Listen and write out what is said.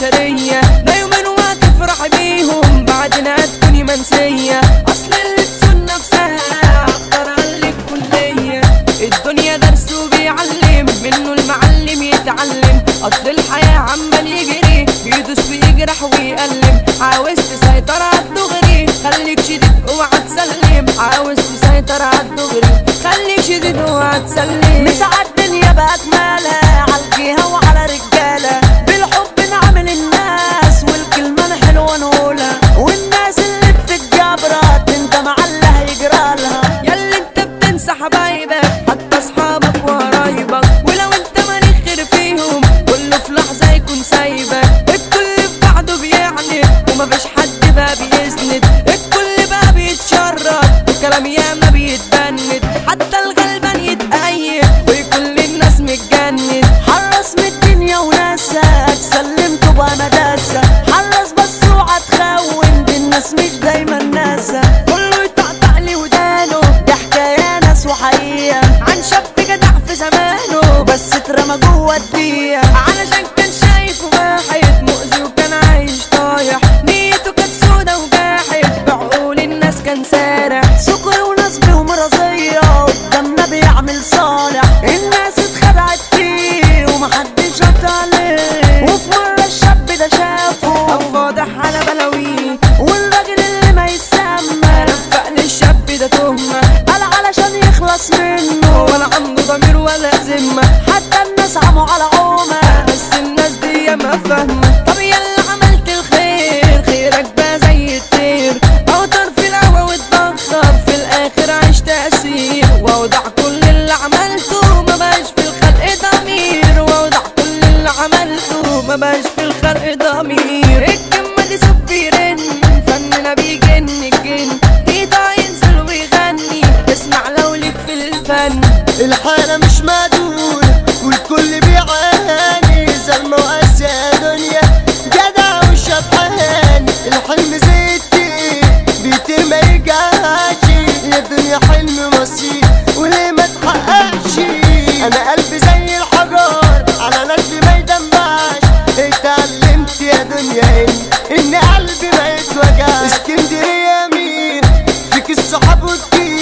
البشرية لا يومين وهتفرح بيهم بعدنا هتكوني منسية اصل اللي تسون نفسها اختار عليك كلية الدنيا درس وبيعلم منه المعلم يتعلم. اصل الحياة عمال يجري. بيدوس ويجرح ويألم. عاوز تسيطر عالدغري خليك شديد اوعى تسلم عاوز تسيطر عالدغري خليك شديد اوعى تسلم مساعة الكلام ياما فاهمة طب يلا عملت الخير، خيرك بقى زي الطير. أوتر في الهوا واتبخر، في الآخر عيش تأثير. وأوضع كل اللي عملته ما بقاش في الخلق ضمير. وأوضع كل اللي عملته ما بقاش في الخلق ضمير. الكلمة دي صوت بيرن فننا بيجن الجن ايده ينزل ويغني، اسمع لو ليك في الفن. الحالة مش معدولة سب